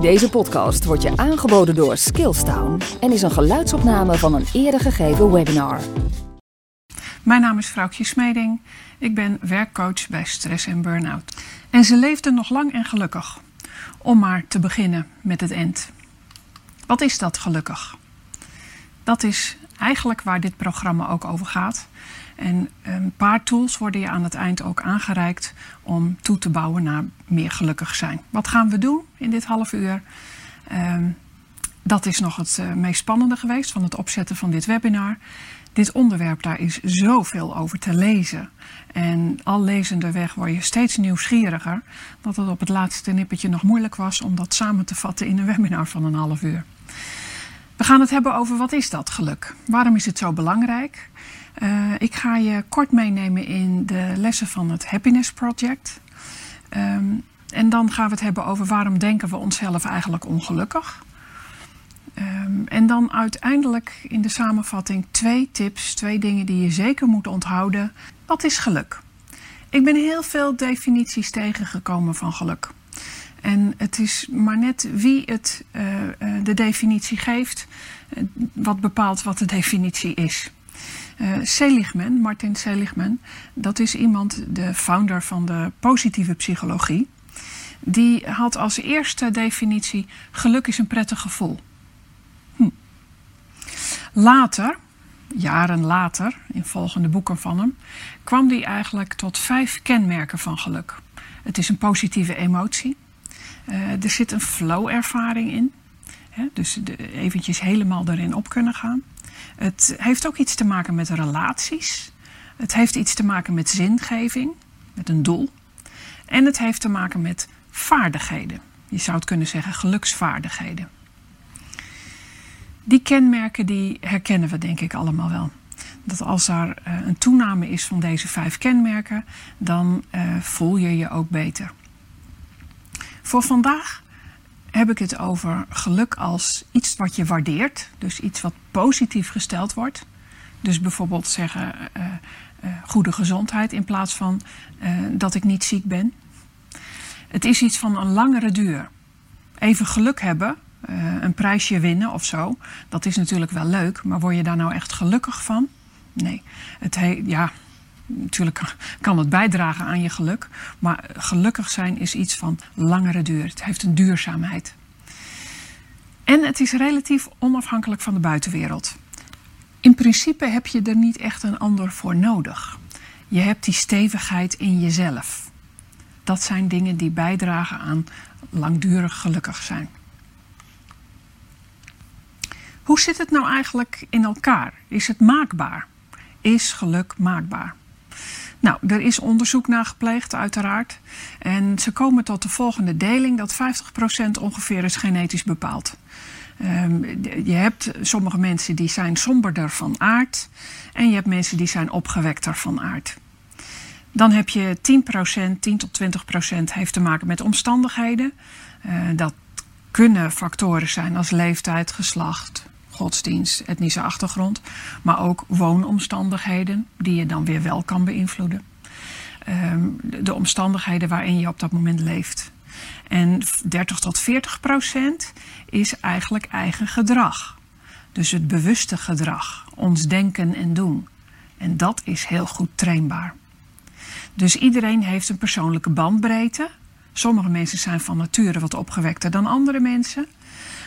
Deze podcast wordt je aangeboden door Skillstown en is een geluidsopname van een eerder gegeven webinar. Mijn naam is Vrouwtje Smeding. Ik ben werkcoach bij Stress en Burnout. En ze leefde nog lang en gelukkig. Om maar te beginnen met het eind. Wat is dat gelukkig? Dat is eigenlijk waar dit programma ook over gaat. En een paar tools worden je aan het eind ook aangereikt om toe te bouwen naar meer gelukkig zijn. Wat gaan we doen in dit half uur? Um, dat is nog het uh, meest spannende geweest van het opzetten van dit webinar. Dit onderwerp, daar is zoveel over te lezen. En al lezende weg word je steeds nieuwsgieriger. Dat het op het laatste nippertje nog moeilijk was om dat samen te vatten in een webinar van een half uur. We gaan het hebben over wat is dat geluk? Waarom is het zo belangrijk? Uh, ik ga je kort meenemen in de lessen van het Happiness Project. Um, en dan gaan we het hebben over waarom denken we onszelf eigenlijk ongelukkig. Um, en dan uiteindelijk in de samenvatting twee tips, twee dingen die je zeker moet onthouden. Wat is geluk? Ik ben heel veel definities tegengekomen van geluk. En het is maar net wie het, uh, uh, de definitie geeft, uh, wat bepaalt wat de definitie is. Seligman, Martin Seligman, dat is iemand, de founder van de positieve psychologie. Die had als eerste definitie: geluk is een prettig gevoel. Hm. Later, jaren later, in volgende boeken van hem, kwam hij eigenlijk tot vijf kenmerken van geluk. Het is een positieve emotie. Uh, er zit een flow-ervaring in. Dus eventjes helemaal erin op kunnen gaan. Het heeft ook iets te maken met relaties. Het heeft iets te maken met zingeving, met een doel. En het heeft te maken met vaardigheden. Je zou het kunnen zeggen geluksvaardigheden. Die kenmerken die herkennen we denk ik allemaal wel. Dat als er uh, een toename is van deze vijf kenmerken, dan uh, voel je je ook beter. Voor vandaag heb ik het over geluk als iets wat je waardeert. Dus iets wat positief gesteld wordt. Dus bijvoorbeeld zeggen uh, uh, goede gezondheid in plaats van dat ik niet ziek ben. Het is iets van een langere duur. Even geluk hebben, een prijsje winnen of zo, dat is natuurlijk wel leuk. Maar word je daar nou echt gelukkig van? Nee. Het he ja, natuurlijk kan het bijdragen aan je geluk. Maar gelukkig zijn is iets van langere duur. Het heeft een duurzaamheid. En het is relatief onafhankelijk van de buitenwereld. In principe heb je er niet echt een ander voor nodig. Je hebt die stevigheid in jezelf. Dat zijn dingen die bijdragen aan langdurig gelukkig zijn. Hoe zit het nou eigenlijk in elkaar? Is het maakbaar? Is geluk maakbaar? Nou, er is onderzoek naar gepleegd, uiteraard. En ze komen tot de volgende deling: dat 50% ongeveer is genetisch bepaald. Um, je hebt sommige mensen die zijn somberder van aard. En je hebt mensen die zijn opgewekter van aard. Dan heb je 10%, 10 tot 20% heeft te maken met omstandigheden. Uh, dat kunnen factoren zijn als leeftijd, geslacht, godsdienst, etnische achtergrond, maar ook woonomstandigheden die je dan weer wel kan beïnvloeden. Um, de omstandigheden waarin je op dat moment leeft. En 30 tot 40 procent is eigenlijk eigen gedrag. Dus het bewuste gedrag, ons denken en doen. En dat is heel goed trainbaar. Dus iedereen heeft een persoonlijke bandbreedte. Sommige mensen zijn van nature wat opgewekter dan andere mensen.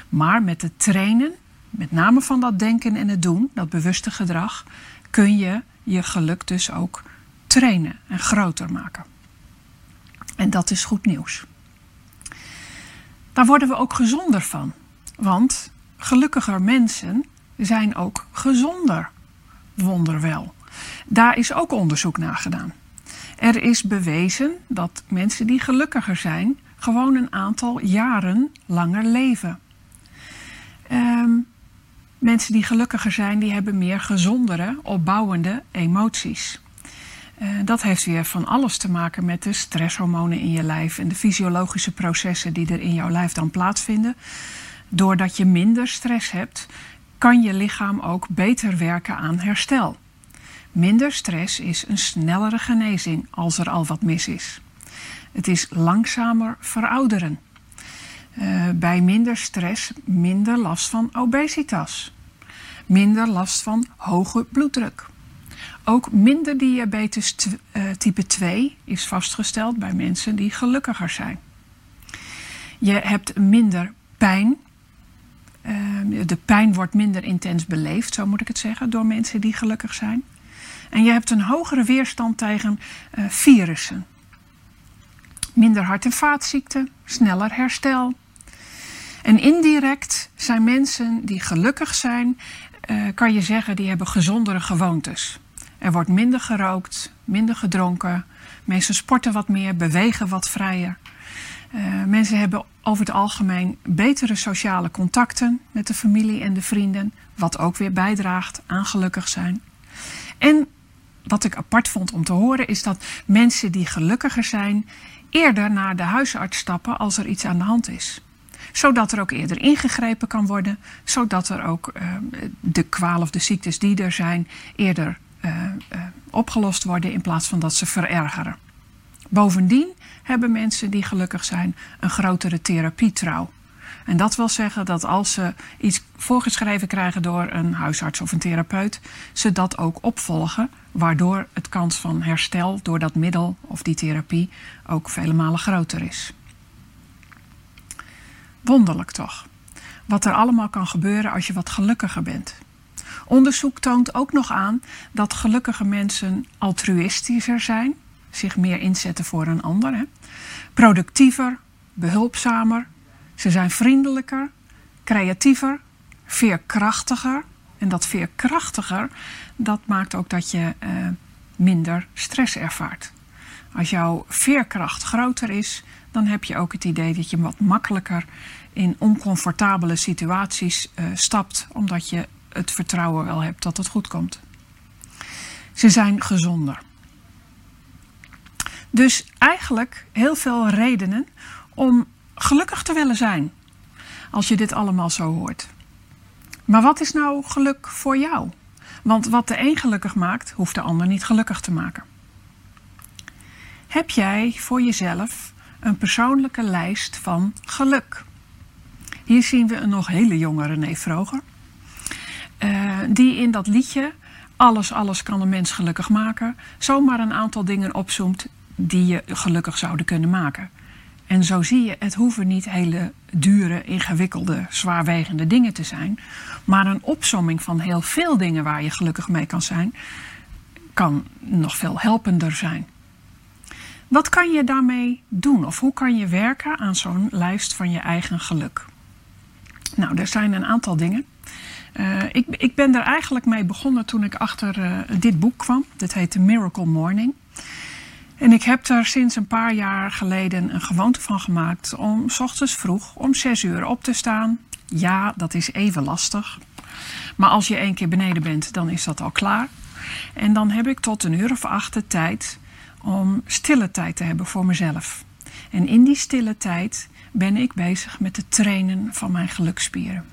Maar met het trainen met name van dat denken en het doen, dat bewuste gedrag, kun je je geluk dus ook trainen en groter maken. En dat is goed nieuws. Daar worden we ook gezonder van. Want gelukkiger mensen zijn ook gezonder. Wonderwel. Daar is ook onderzoek naar gedaan. Er is bewezen dat mensen die gelukkiger zijn, gewoon een aantal jaren langer leven. Um, Mensen die gelukkiger zijn, die hebben meer gezondere, opbouwende emoties. Uh, dat heeft weer van alles te maken met de stresshormonen in je lijf en de fysiologische processen die er in jouw lijf dan plaatsvinden. Doordat je minder stress hebt, kan je lichaam ook beter werken aan herstel. Minder stress is een snellere genezing als er al wat mis is. Het is langzamer verouderen. Uh, bij minder stress minder last van obesitas. Minder last van hoge bloeddruk. Ook minder diabetes uh, type 2 is vastgesteld bij mensen die gelukkiger zijn. Je hebt minder pijn. Uh, de pijn wordt minder intens beleefd, zo moet ik het zeggen, door mensen die gelukkig zijn. En je hebt een hogere weerstand tegen virussen. Minder hart- en vaatziekten, sneller herstel. En indirect zijn mensen die gelukkig zijn, uh, kan je zeggen, die hebben gezondere gewoontes. Er wordt minder gerookt, minder gedronken. Mensen sporten wat meer, bewegen wat vrijer. Uh, mensen hebben over het algemeen betere sociale contacten met de familie en de vrienden, wat ook weer bijdraagt aan gelukkig zijn. En wat ik apart vond om te horen is dat mensen die gelukkiger zijn eerder naar de huisarts stappen als er iets aan de hand is. Zodat er ook eerder ingegrepen kan worden, zodat er ook uh, de kwaal of de ziektes die er zijn eerder uh, uh, opgelost worden in plaats van dat ze verergeren. Bovendien hebben mensen die gelukkig zijn een grotere therapietrouw. En dat wil zeggen dat als ze iets voorgeschreven krijgen door een huisarts of een therapeut, ze dat ook opvolgen, waardoor het kans van herstel door dat middel of die therapie ook vele malen groter is. Wonderlijk toch? Wat er allemaal kan gebeuren als je wat gelukkiger bent. Onderzoek toont ook nog aan dat gelukkige mensen altruïstischer zijn, zich meer inzetten voor een ander, productiever, behulpzamer, ze zijn vriendelijker, creatiever, veerkrachtiger. En dat veerkrachtiger, dat maakt ook dat je uh, minder stress ervaart. Als jouw veerkracht groter is, dan heb je ook het idee dat je wat makkelijker in oncomfortabele situaties uh, stapt, omdat je het vertrouwen wel hebt dat het goed komt. Ze zijn gezonder. Dus eigenlijk heel veel redenen om gelukkig te willen zijn. Als je dit allemaal zo hoort. Maar wat is nou geluk voor jou? Want wat de een gelukkig maakt, hoeft de ander niet gelukkig te maken. Heb jij voor jezelf een persoonlijke lijst van geluk? Hier zien we een nog hele jonge René Vroger. Uh, die in dat liedje Alles, alles kan een mens gelukkig maken, zomaar een aantal dingen opzoemt die je gelukkig zouden kunnen maken. En zo zie je, het hoeven niet hele dure, ingewikkelde, zwaarwegende dingen te zijn. Maar een opsomming van heel veel dingen waar je gelukkig mee kan zijn, kan nog veel helpender zijn. Wat kan je daarmee doen? Of hoe kan je werken aan zo'n lijst van je eigen geluk? Nou, er zijn een aantal dingen. Uh, ik, ik, ben er eigenlijk mee begonnen toen ik achter uh, dit boek kwam. Dit heet The Miracle Morning. En ik heb er sinds een paar jaar geleden een gewoonte van gemaakt om s ochtends vroeg om 6 uur op te staan. Ja, dat is even lastig. Maar als je één keer beneden bent, dan is dat al klaar. En dan heb ik tot een uur of acht de tijd om stille tijd te hebben voor mezelf. En in die stille tijd ben ik bezig met het trainen van mijn gelukspieren.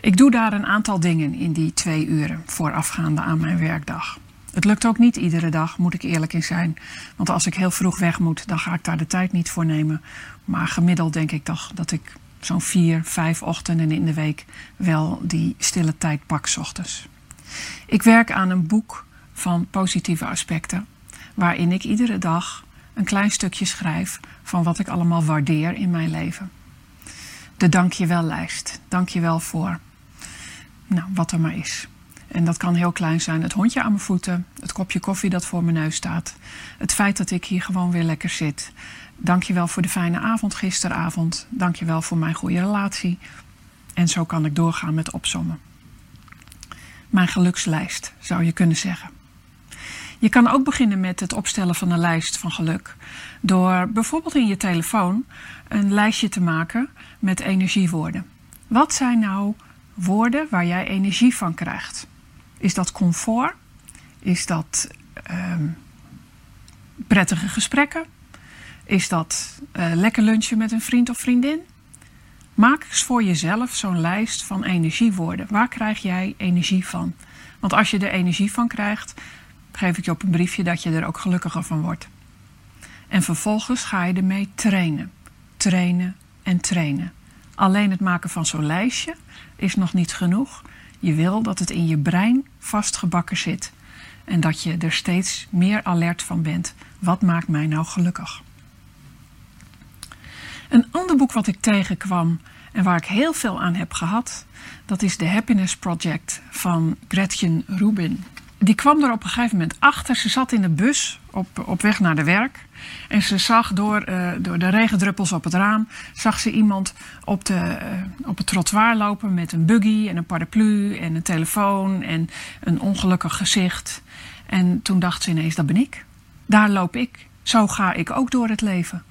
Ik doe daar een aantal dingen in die twee uren voorafgaande aan mijn werkdag. Het lukt ook niet iedere dag, moet ik eerlijk in zijn. Want als ik heel vroeg weg moet, dan ga ik daar de tijd niet voor nemen. Maar gemiddeld denk ik toch dat ik zo'n vier, vijf ochtenden in de week wel die stille tijd pak s ochtends. Ik werk aan een boek van positieve aspecten, waarin ik iedere dag een klein stukje schrijf van wat ik allemaal waardeer in mijn leven. De dankjewellijst. Dankjewel voor nou, wat er maar is. En dat kan heel klein zijn. Het hondje aan mijn voeten, het kopje koffie dat voor mijn neus staat. Het feit dat ik hier gewoon weer lekker zit. Dankjewel voor de fijne avond gisteravond. Dankjewel voor mijn goede relatie. En zo kan ik doorgaan met opsommen. Mijn gelukslijst, zou je kunnen zeggen. Je kan ook beginnen met het opstellen van een lijst van geluk. Door bijvoorbeeld in je telefoon een lijstje te maken met energiewoorden. Wat zijn nou woorden waar jij energie van krijgt? Is dat comfort? Is dat um, prettige gesprekken? Is dat uh, lekker lunchen met een vriend of vriendin? Maak eens voor jezelf zo'n lijst van energiewoorden. Waar krijg jij energie van? Want als je er energie van krijgt, geef ik je op een briefje dat je er ook gelukkiger van wordt. En vervolgens ga je ermee trainen. Trainen, en trainen. Alleen het maken van zo'n lijstje is nog niet genoeg. Je wil dat het in je brein vastgebakken zit en dat je er steeds meer alert van bent. Wat maakt mij nou gelukkig? Een ander boek wat ik tegenkwam en waar ik heel veel aan heb gehad, dat is The Happiness Project van Gretchen Rubin. Die kwam er op een gegeven moment achter. Ze zat in de bus op, op weg naar de werk. En ze zag door, uh, door de regendruppels op het raam... zag ze iemand op, de, uh, op het trottoir lopen met een buggy en een paraplu... en een telefoon en een ongelukkig gezicht. En toen dacht ze ineens, dat ben ik. Daar loop ik. Zo ga ik ook door het leven.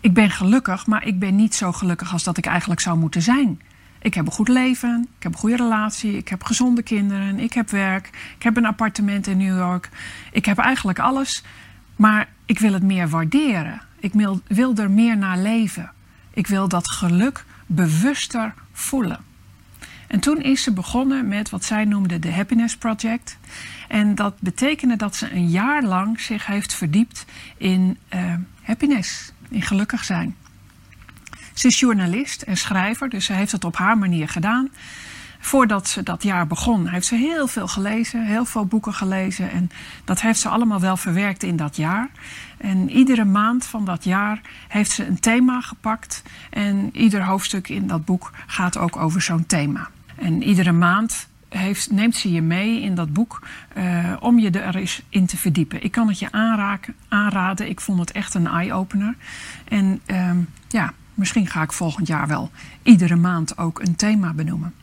Ik ben gelukkig, maar ik ben niet zo gelukkig als dat ik eigenlijk zou moeten zijn. Ik heb een goed leven, ik heb een goede relatie, ik heb gezonde kinderen, ik heb werk, ik heb een appartement in New York. Ik heb eigenlijk alles, maar ik wil het meer waarderen. Ik wil, er meer naar leven. Ik wil dat geluk bewuster voelen. En toen is ze begonnen met wat zij noemde de Happiness Project. En dat betekende dat ze een jaar lang zich heeft verdiept in uh, happiness, in gelukkig zijn. Ze is journalist en schrijver, dus ze heeft het op haar manier gedaan. Voordat ze dat jaar begon, heeft ze heel veel gelezen, heel veel boeken gelezen. En dat heeft ze allemaal wel verwerkt in dat jaar. En iedere maand van dat jaar heeft ze een thema gepakt. En ieder hoofdstuk in dat boek gaat ook over zo'n thema. En iedere maand heeft, neemt ze je mee in dat boek uh, om je er eens in te verdiepen. Ik kan het je aanraden. Ik vond het echt een eye-opener. En uh, ja, misschien ga ik volgend jaar wel iedere maand ook een thema benoemen.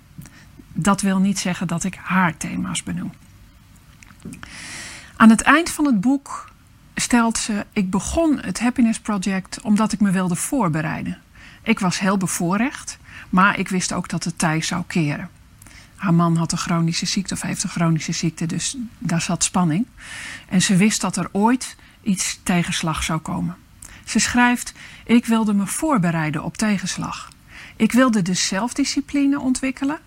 Dat wil niet zeggen dat ik haar thema's benoem. Aan het eind van het boek stelt ze: Ik begon het Happiness Project omdat ik me wilde voorbereiden. Ik was heel bevoorrecht, maar ik wist ook dat het tij zou keren. Haar man had een chronische ziekte of heeft een chronische ziekte, dus daar zat spanning. En ze wist dat er ooit iets tegenslag zou komen. Ze schrijft: Ik wilde me voorbereiden op tegenslag. Ik wilde de zelfdiscipline ontwikkelen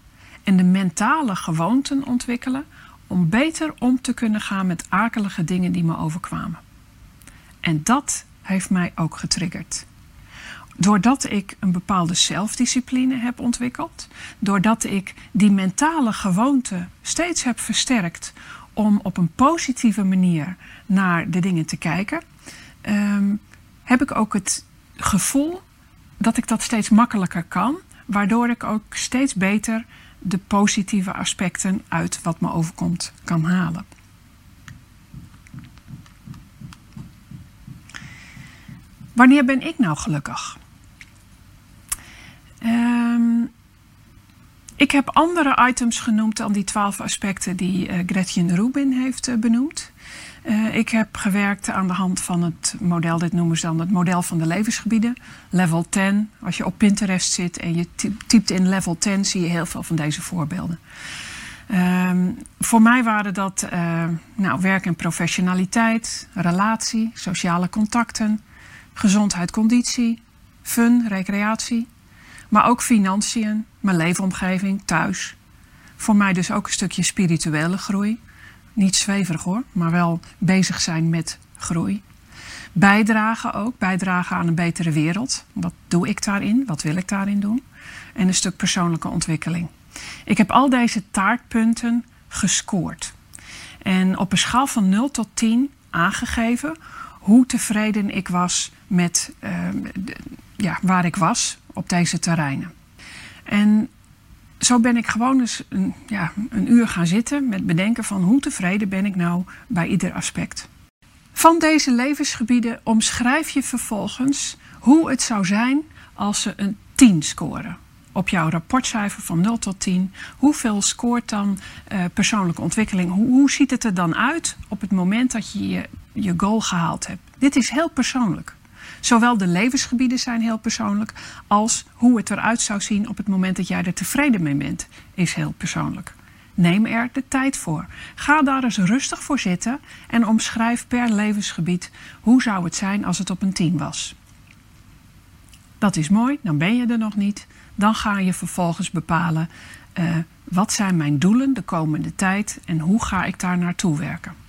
en de mentale gewoonten ontwikkelen om beter om te kunnen gaan met akelige dingen die me overkwamen. En dat heeft mij ook getriggerd. Doordat ik een bepaalde zelfdiscipline heb ontwikkeld, doordat ik die mentale gewoonte steeds heb versterkt om op een positieve manier naar de dingen te kijken, um, heb ik ook het gevoel dat ik dat steeds makkelijker kan, waardoor ik ook steeds beter de positieve aspecten uit wat me overkomt kan halen. Wanneer ben ik nou gelukkig? Um, ik heb andere items genoemd dan die twaalf aspecten die uh, Gretchen Rubin heeft uh, benoemd. Uh, ik heb gewerkt aan de hand van het model, dit noemen ze dan het model van de levensgebieden. Level 10. Als je op Pinterest zit en je typt in level 10, zie je heel veel van deze voorbeelden. Um, voor mij waren dat uh, nou, werk en professionaliteit, relatie, sociale contacten, gezondheid, conditie, fun, recreatie. Maar ook financiën, mijn leefomgeving, thuis. Voor mij dus ook een stukje spirituele groei. Niet zweverig hoor, maar wel bezig zijn met groei. Bijdragen ook, bijdragen aan een betere wereld. Wat doe ik daarin? Wat wil ik daarin doen? En een stuk persoonlijke ontwikkeling. Ik heb al deze taartpunten gescoord. En op een schaal van 0 tot 10 aangegeven hoe tevreden ik was met uh, ja, waar ik was op deze terreinen. En zo ben ik gewoon eens een, ja, een uur gaan zitten met bedenken van hoe tevreden ben ik nou bij ieder aspect. Van deze levensgebieden omschrijf je vervolgens hoe het zou zijn als ze een 10 scoren. Op jouw rapportcijfer van 0 tot 10. Hoeveel scoort dan uh, persoonlijke ontwikkeling? Hoe, hoe, ziet het er dan uit op het moment dat je, je je goal gehaald hebt? Dit is heel persoonlijk. Zowel de levensgebieden zijn heel persoonlijk, als hoe het eruit zou zien op het moment dat jij er tevreden mee bent, is heel persoonlijk. Neem er de tijd voor. Ga daar eens rustig voor zitten en omschrijf per levensgebied hoe zou het zijn als het op een 10 was. Dat is mooi, dan ben je er nog niet. Dan ga je vervolgens bepalen uh, wat zijn mijn doelen de komende tijd en hoe ga ik daar naartoe werken.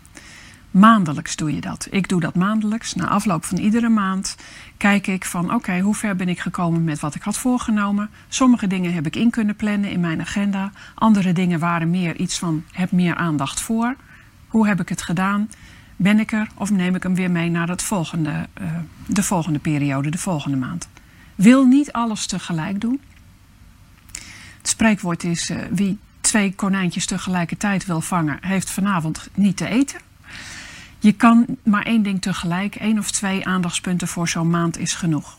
Maandelijks doe je dat. Ik doe dat maandelijks. Na afloop van iedere maand kijk ik van oké, hoe ver ben ik gekomen met wat ik had voorgenomen. Sommige dingen heb ik in kunnen plannen in mijn agenda. Andere dingen waren meer iets van heb meer aandacht voor. Hoe heb ik het gedaan? Ben ik er of neem ik hem weer mee naar het volgende, uh, de volgende periode, de volgende maand? Wil niet alles tegelijk doen. Het spreekwoord is: uh, wie twee konijntjes tegelijkertijd wil vangen, heeft vanavond niet te eten. Je kan maar één ding tegelijk, één of twee aandachtspunten voor zo'n maand is genoeg.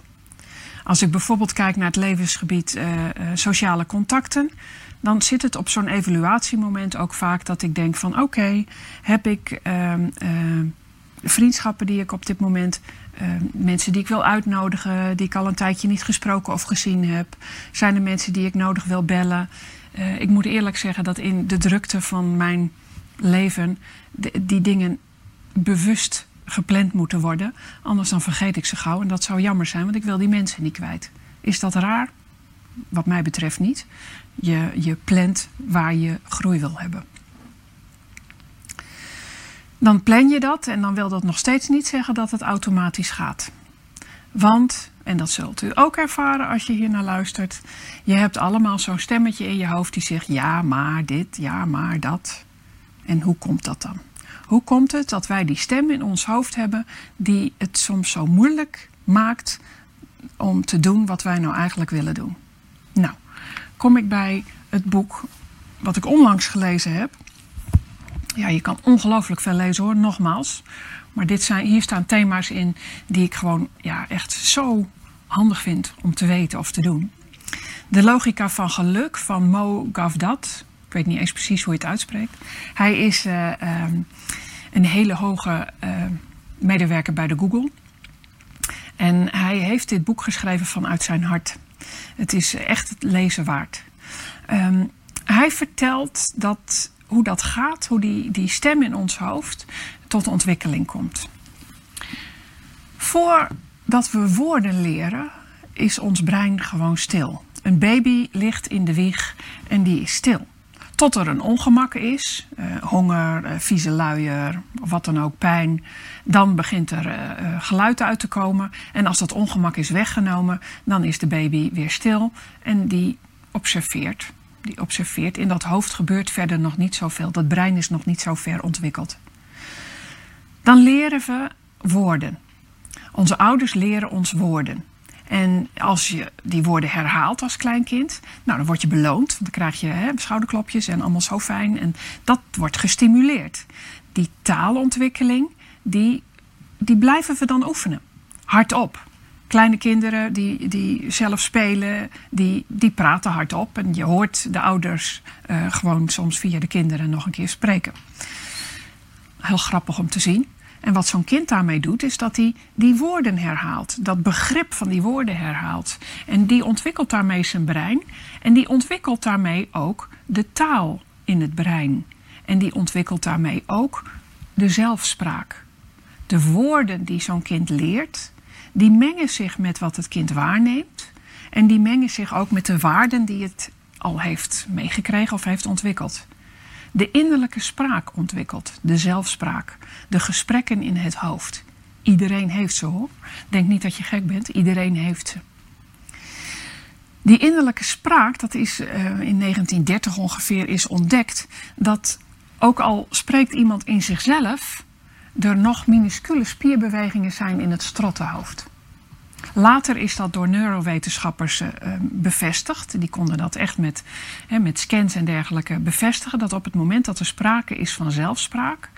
Als ik bijvoorbeeld kijk naar het levensgebied uh, uh, sociale contacten, dan zit het op zo'n evaluatiemoment ook vaak dat ik denk van oké, heb ik uh, vriendschappen die ik op dit moment, ehm, mensen die ik wil uitnodigen, die ik al een tijdje niet gesproken of gezien heb, zijn er mensen die ik nodig wil bellen. Ik moet eerlijk zeggen dat in de drukte van mijn leven die dingen bewust gepland moeten worden. Anders dan vergeet ik ze gauw. En dat zou jammer zijn, want ik wil die mensen niet kwijt. Is dat raar? Wat mij betreft niet. Je, je plant waar je groei wil hebben. Dan plan je dat en dan wil dat nog steeds niet zeggen dat het automatisch gaat. Want, en dat zult u ook ervaren als je hier naar luistert, je hebt allemaal zo'n stemmetje in je hoofd die zegt ja, maar dit, ja, maar dat. En hoe komt dat dan? Hoe komt het dat wij die stem in ons hoofd hebben die het soms zo moeilijk maakt om te doen wat wij nou eigenlijk willen doen? Nou, kom ik bij het boek wat ik onlangs gelezen heb. Ja, je kan ongelooflijk veel lezen hoor, nogmaals. Maar dit zijn, hier staan thema's in die ik gewoon ja, echt zo handig vind om te weten of te doen. De logica van geluk van Mo Gavdat. Ik weet niet eens precies hoe je het uitspreekt. Hij is uh, um, een hele hoge uh, medewerker bij de Google. En hij heeft dit boek geschreven vanuit zijn hart. Het is echt het lezen waard. Um, hij vertelt dat, hoe dat gaat, hoe die, die stem in ons hoofd tot ontwikkeling komt. Voordat we woorden leren, is ons brein gewoon stil. Een baby ligt in de wieg en die is stil. Tot er een ongemak is, uh, honger, uh, vieze luier, wat dan ook, pijn. Dan begint er uh, geluid uit te komen. En als dat ongemak is weggenomen, dan is de baby weer stil en die observeert. Die observeert. In dat hoofd gebeurt verder nog niet zoveel. Dat brein is nog niet zo ver ontwikkeld. Dan leren we woorden. Onze ouders leren ons woorden. En als je die woorden herhaalt als kleinkind, nou, dan word je beloond. Want dan krijg je hè, schouderklopjes en allemaal zo fijn. En dat wordt gestimuleerd. Die taalontwikkeling, die, die blijven we dan oefenen. Hardop. Kleine kinderen die, die zelf spelen, die, die praten hardop. En je hoort de ouders uh, gewoon soms via de kinderen nog een keer spreken. Heel grappig om te zien. En wat zo'n kind daarmee doet, is dat hij die woorden herhaalt. Dat begrip van die woorden herhaalt. En die ontwikkelt daarmee zijn brein. En die ontwikkelt daarmee ook de taal in het brein. En die ontwikkelt daarmee ook de zelfspraak. De woorden die zo'n kind leert, die mengen zich met wat het kind waarneemt. En die mengen zich ook met de waarden die het al heeft meegekregen of heeft ontwikkeld de innerlijke spraak ontwikkelt, de zelfspraak, de gesprekken in het hoofd. Iedereen heeft ze hoor. Denk niet dat je gek bent, iedereen heeft ze. Die innerlijke spraak, dat is uh, in 1930 ongeveer is ontdekt, dat ook al spreekt iemand in zichzelf, er nog minuscule spierbewegingen zijn in het strottenhoofd. Later is dat door neurowetenschappers uh, bevestigd. Die konden dat echt met, hè, met scans en dergelijke bevestigen. Dat op het moment dat er sprake is van zelfspraak,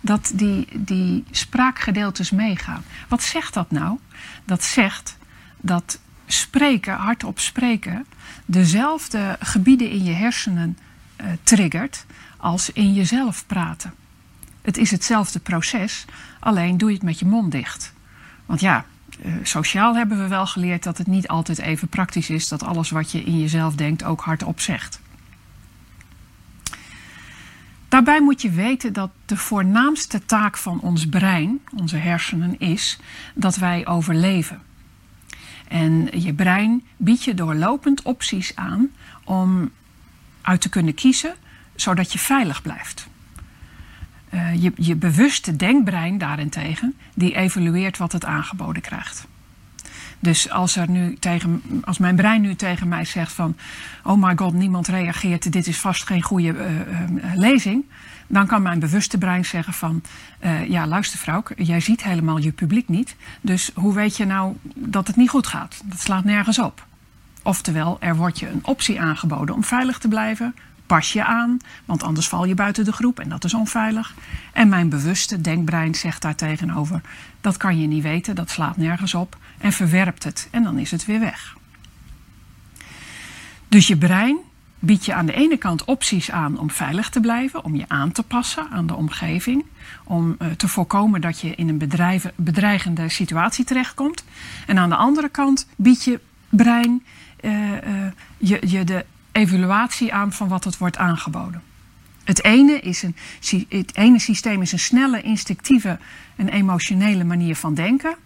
dat die, die spraakgedeeltes meegaan. Wat zegt dat nou? Dat zegt dat spreken, hardop spreken, dezelfde gebieden in je hersenen uh, triggert als in jezelf praten. Het is hetzelfde proces, alleen doe je het met je mond dicht. Want ja, uh, sociaal hebben we wel geleerd dat het niet altijd even praktisch is dat alles wat je in jezelf denkt ook hardop zegt. Daarbij moet je weten dat de voornaamste taak van ons brein, onze hersenen, is dat wij overleven. En je brein biedt je doorlopend opties aan om uit te kunnen kiezen, zodat je veilig blijft. Uh, je, je bewuste denkbrein daarentegen, die evalueert wat het aangeboden krijgt. Dus als, er nu tegen, als mijn brein nu tegen mij zegt van... oh my god, niemand reageert, dit is vast geen goede uh, uh, lezing... dan kan mijn bewuste brein zeggen van... ja, luister vrouw, jij ziet helemaal je publiek niet... dus hoe weet je nou dat het niet goed gaat? Dat slaat nergens op. Oftewel, er wordt je een optie aangeboden om veilig te blijven... Pas je aan, want anders val je buiten de groep en dat is onveilig. En mijn bewuste denkbrein zegt daar tegenover: dat kan je niet weten, dat slaat nergens op en verwerpt het en dan is het weer weg. Dus je brein biedt je aan de ene kant opties aan om veilig te blijven, om je aan te passen aan de omgeving, om uh, te voorkomen dat je in een bedreigende situatie terechtkomt. En aan de andere kant biedt je brein uh, uh, je, je de evaluatie aan van wat het wordt aangeboden. Het ene, is een, het ene systeem is een snelle, instinctieve en emotionele manier van denken.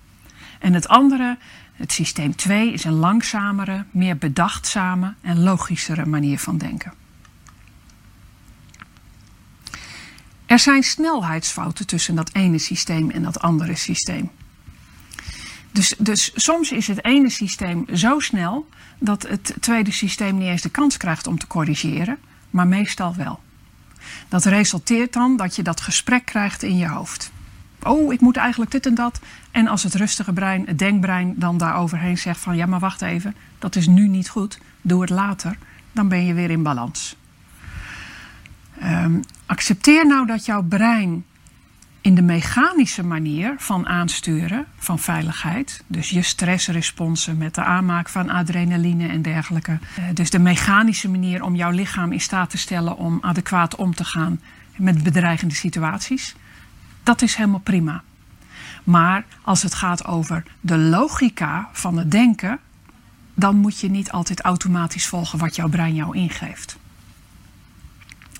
En het andere, het systeem 2, is een langzamere, meer bedachtzame en logischere manier van denken. Er zijn snelheidsfouten tussen dat ene systeem en dat andere systeem. Dus, dus soms is het ene systeem zo snel dat het tweede systeem niet eens de kans krijgt om te corrigeren, maar meestal wel. Dat resulteert dan dat je dat gesprek krijgt in je hoofd. Oh, ik moet eigenlijk dit en dat. En als het rustige brein, het denkbrein, dan daar overheen zegt van ja, maar wacht even, dat is nu niet goed, doe het later, dan ben je weer in balans. Um, accepteer nou dat jouw brein in de mechanische manier van aansturen van veiligheid, dus je stressresponsen met de aanmaak van adrenaline en dergelijke, eh, dus de mechanische manier om jouw lichaam in staat te stellen om adequaat om te gaan met bedreigende situaties, dat is helemaal prima. Maar als het gaat over de logica van het denken, dan moet je niet altijd automatisch volgen wat jouw brein jou ingeeft.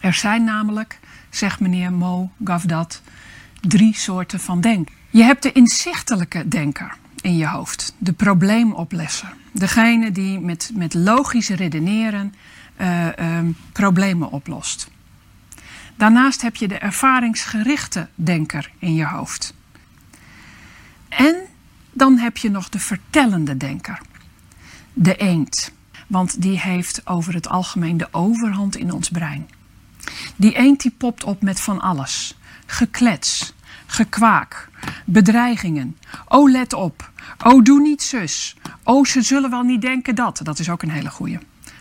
Er zijn namelijk, zegt meneer Mo Gavdat, drie soorten van denken. Je hebt de inzichtelijke denker in je hoofd, de probleemoplesser. Degene die met, met logisch redeneren uh, uh, problemen oplost. Daarnaast heb je de ervaringsgerichte denker in je hoofd. En dan heb je nog de vertellende denker, de eend. Want die heeft over het algemeen de overhand in ons brein. Die eend die popt op met van alles geklets, gekwaak, bedreigingen. Oh, let op. Oh, doe niet zus. Oh, ze zullen wel niet denken dat. Dat is ook een hele goeie.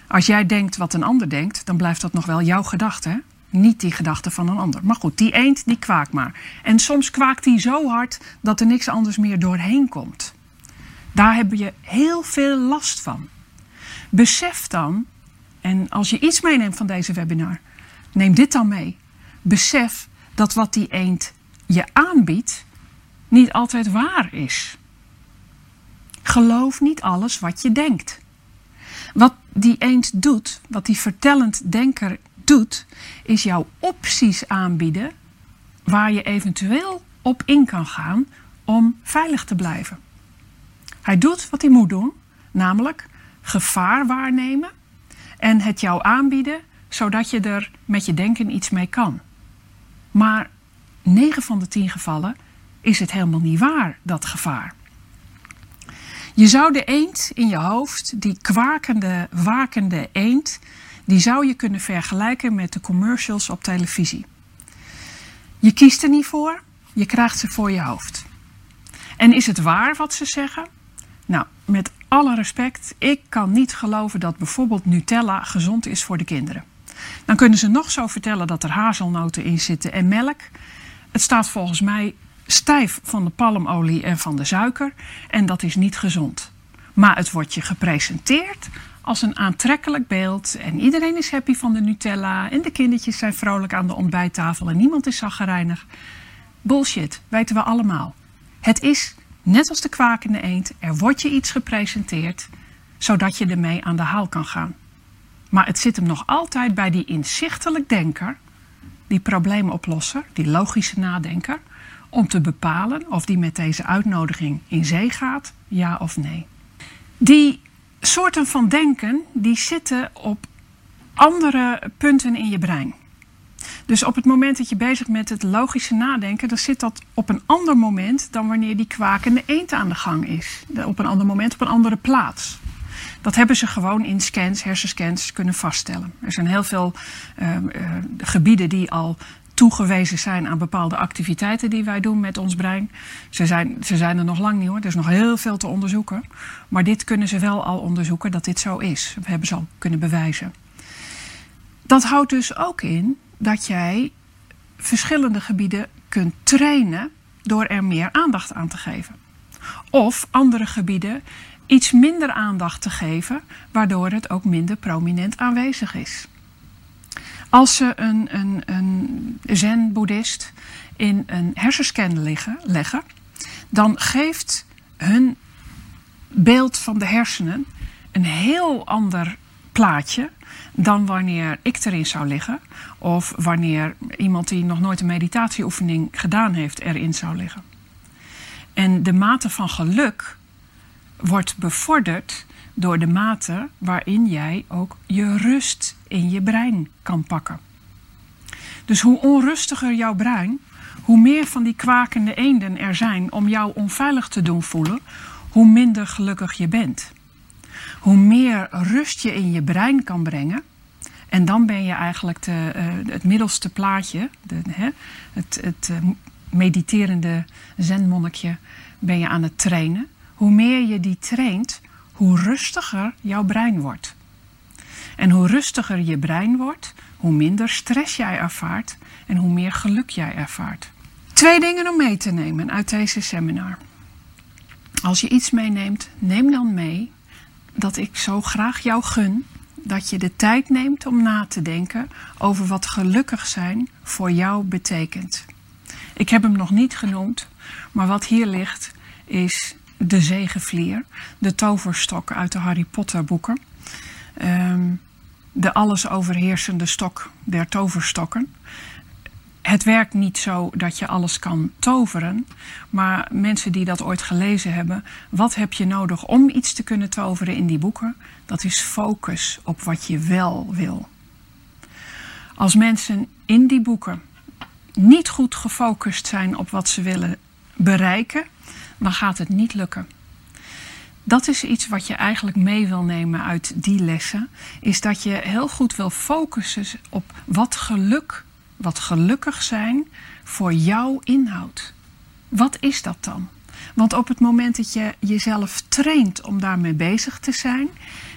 Als jij denkt wat een ander denkt, dan blijft dat nog wel jouw gedachte. Niet die gedachte van een ander. Maar goed, die eend, die kwaakt maar. En soms kwaakt die zo hard dat er niks anders meer doorheen komt. Daar heb je heel veel last van. Besef dan, en als je iets meeneemt van deze webinar, neem dit dan mee. Besef dat wat die eend je aanbiedt niet altijd waar is. Geloof niet alles wat je denkt. Wat die eend doet, wat die vertellend denker doet, is jou opties aanbieden waar je eventueel op in kan gaan om veilig te blijven. Hij doet wat hij moet doen, namelijk gevaar waarnemen en het jou aanbieden zodat je er met je denken iets mee kan. Maar 9 van de 10 gevallen is het helemaal niet waar, dat gevaar. Je zou de eend in je hoofd, die kwakende, wakende eend, die zou je kunnen vergelijken met de commercials op televisie. Je kiest er niet voor, je krijgt ze voor je hoofd. En is het waar wat ze zeggen? Nou, met alle respect, ik kan niet geloven dat bijvoorbeeld Nutella gezond is voor de kinderen. Dan kunnen ze nog zo vertellen dat er hazelnoten in zitten en melk. Het staat volgens mij stijf van de palmolie en van de suiker en dat is niet gezond. Maar het wordt je gepresenteerd als een aantrekkelijk beeld en iedereen is happy van de Nutella en de kindertjes zijn vrolijk aan de ontbijttafel en niemand is zaggerijnig. Bullshit, weten we allemaal. Het is net als de kwakende eend, er wordt je iets gepresenteerd zodat je ermee aan de haal kan gaan. Maar het zit hem nog altijd bij die inzichtelijk denker, die probleemoplosser, die logische nadenker, om te bepalen of die met deze uitnodiging in zee gaat, ja of nee. Die soorten van denken, die zitten op andere punten in je brein. Dus op het moment dat je bezig bent met het logische nadenken, dan zit dat op een ander moment dan wanneer die kwakende eend aan de gang is. Op een ander moment, op een andere plaats. Dat hebben ze gewoon in scans, hersenscans kunnen vaststellen. Er zijn heel veel uh, uh, gebieden die al toegewezen zijn aan bepaalde activiteiten die wij doen met ons brein. Ze zijn, ze zijn er nog lang niet hoor, er is nog heel veel te onderzoeken. Maar dit kunnen ze wel al onderzoeken dat dit zo is. We hebben ze al kunnen bewijzen. Dat houdt dus ook in dat jij verschillende gebieden kunt trainen door er meer aandacht aan te geven. Of andere gebieden iets minder aandacht te geven, waardoor het ook minder prominent aanwezig is. Als ze een, een, een zen-boeddhist in een hersenscan liggen, leggen, dan geeft hun beeld van de hersenen een heel ander plaatje dan wanneer ik erin zou liggen. Of wanneer iemand die nog nooit een meditatieoefening gedaan heeft erin zou liggen. En de mate van geluk wordt bevorderd door de mate waarin jij ook je rust in je brein kan pakken. Dus hoe onrustiger jouw brein, hoe meer van die kwakende eenden er zijn om jou onveilig te doen voelen, hoe minder gelukkig je bent. Hoe meer rust je in je brein kan brengen, en dan ben je eigenlijk de, uh, het middelste plaatje, de, hè, het, het uh, mediterende zenmonnetje, ben je aan het trainen. Hoe meer je die traint, hoe rustiger jouw brein wordt. En hoe rustiger je brein wordt, hoe minder stress jij ervaart en hoe meer geluk jij ervaart. Twee dingen om mee te nemen uit deze seminar. Als je iets meeneemt, neem dan mee dat ik zo graag jou gun dat je de tijd neemt om na te denken over wat gelukkig zijn voor jou betekent. Ik heb hem nog niet genoemd, maar wat hier ligt is de zegenvlier, de toverstok uit de Harry Potter boeken. Um, de alles overheersende stok der toverstokken. Het werkt niet zo dat je alles kan toveren, maar mensen die dat ooit gelezen hebben, wat heb je nodig om iets te kunnen toveren in die boeken? Dat is focus op wat je wel wil. Als mensen in die boeken niet goed gefocust zijn op wat ze willen bereiken, dan gaat het niet lukken. Dat is iets wat je eigenlijk mee wil nemen uit die lessen. Is dat je heel goed wil focussen op wat geluk, wat gelukkig zijn voor jouw inhoud. Wat is dat dan? Want op het moment dat je jezelf traint om daarmee bezig te zijn,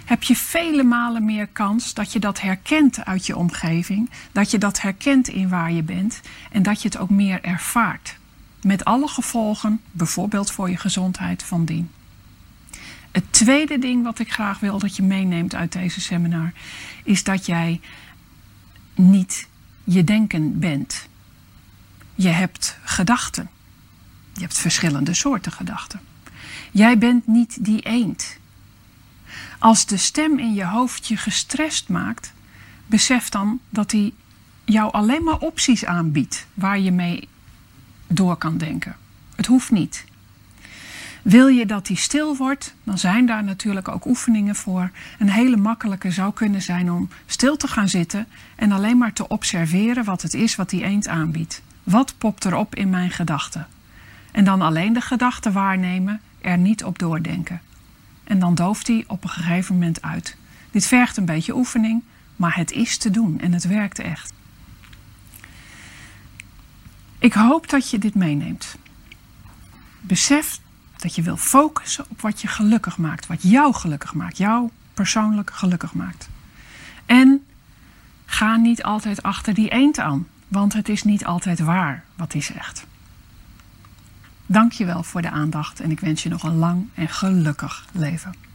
heb je vele malen meer kans dat je dat herkent uit je omgeving, dat je dat herkent in waar je bent en dat je het ook meer ervaart. Met alle gevolgen, bijvoorbeeld voor je gezondheid van dien. Het tweede ding wat ik graag wil dat je meeneemt uit deze seminar, is dat jij niet je denken bent. Je hebt gedachten. Je hebt verschillende soorten gedachten. Jij bent niet die eend. Als de stem in je hoofd je gestrest maakt, besef dan dat hij jou alleen maar opties aanbiedt waar je mee door kan denken. Het hoeft niet. Wil je dat die stil wordt, dan zijn daar natuurlijk ook oefeningen voor. Een hele makkelijke zou kunnen zijn om stil te gaan zitten en alleen maar te observeren wat het is wat die eend aanbiedt. Wat popt er op in mijn gedachten? En dan alleen de gedachten waarnemen, er niet op doordenken. En dan dooft die op een gegeven moment uit. Dit vergt een beetje oefening, maar het is te doen en het werkt echt. Ik hoop dat je dit meeneemt. Besef dat je wil focussen op wat je gelukkig maakt, wat jou gelukkig maakt, jou persoonlijk gelukkig maakt. En ga niet altijd achter die eend aan, want het is niet altijd waar wat hij zegt. Dank je wel voor de aandacht en ik wens je nog een lang en gelukkig leven.